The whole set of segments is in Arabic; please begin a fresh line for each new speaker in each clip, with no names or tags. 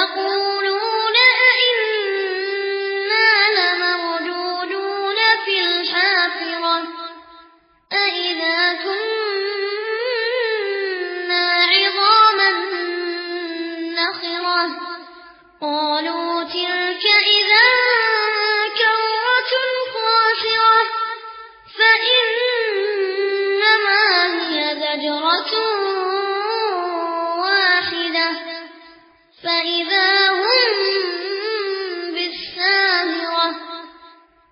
يقولون أئنا لمردودون في الحافرة أئذا قالوا تلك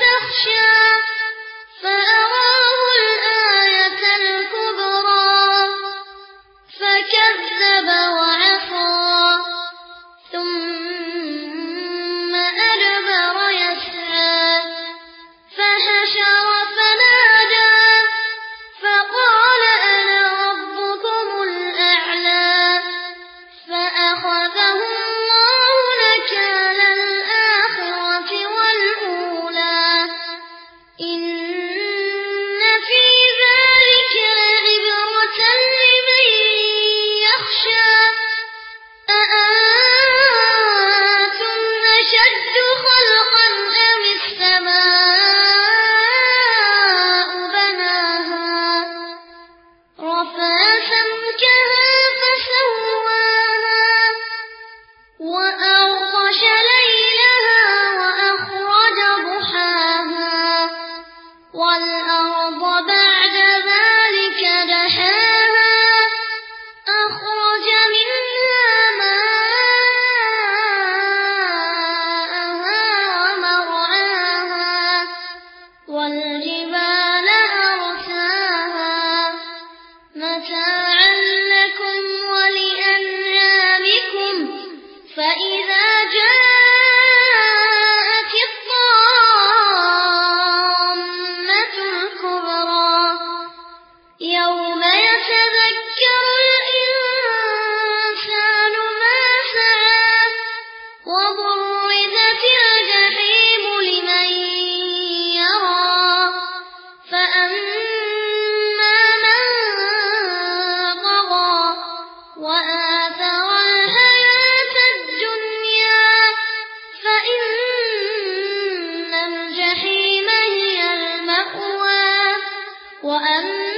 ربك فتخشى فأراه الآية الكبرى فكذب وعصى ثم أدبر يسعى فحشر فنادى فقال أنا ربكم الأعلى فأخذه والأرض وأما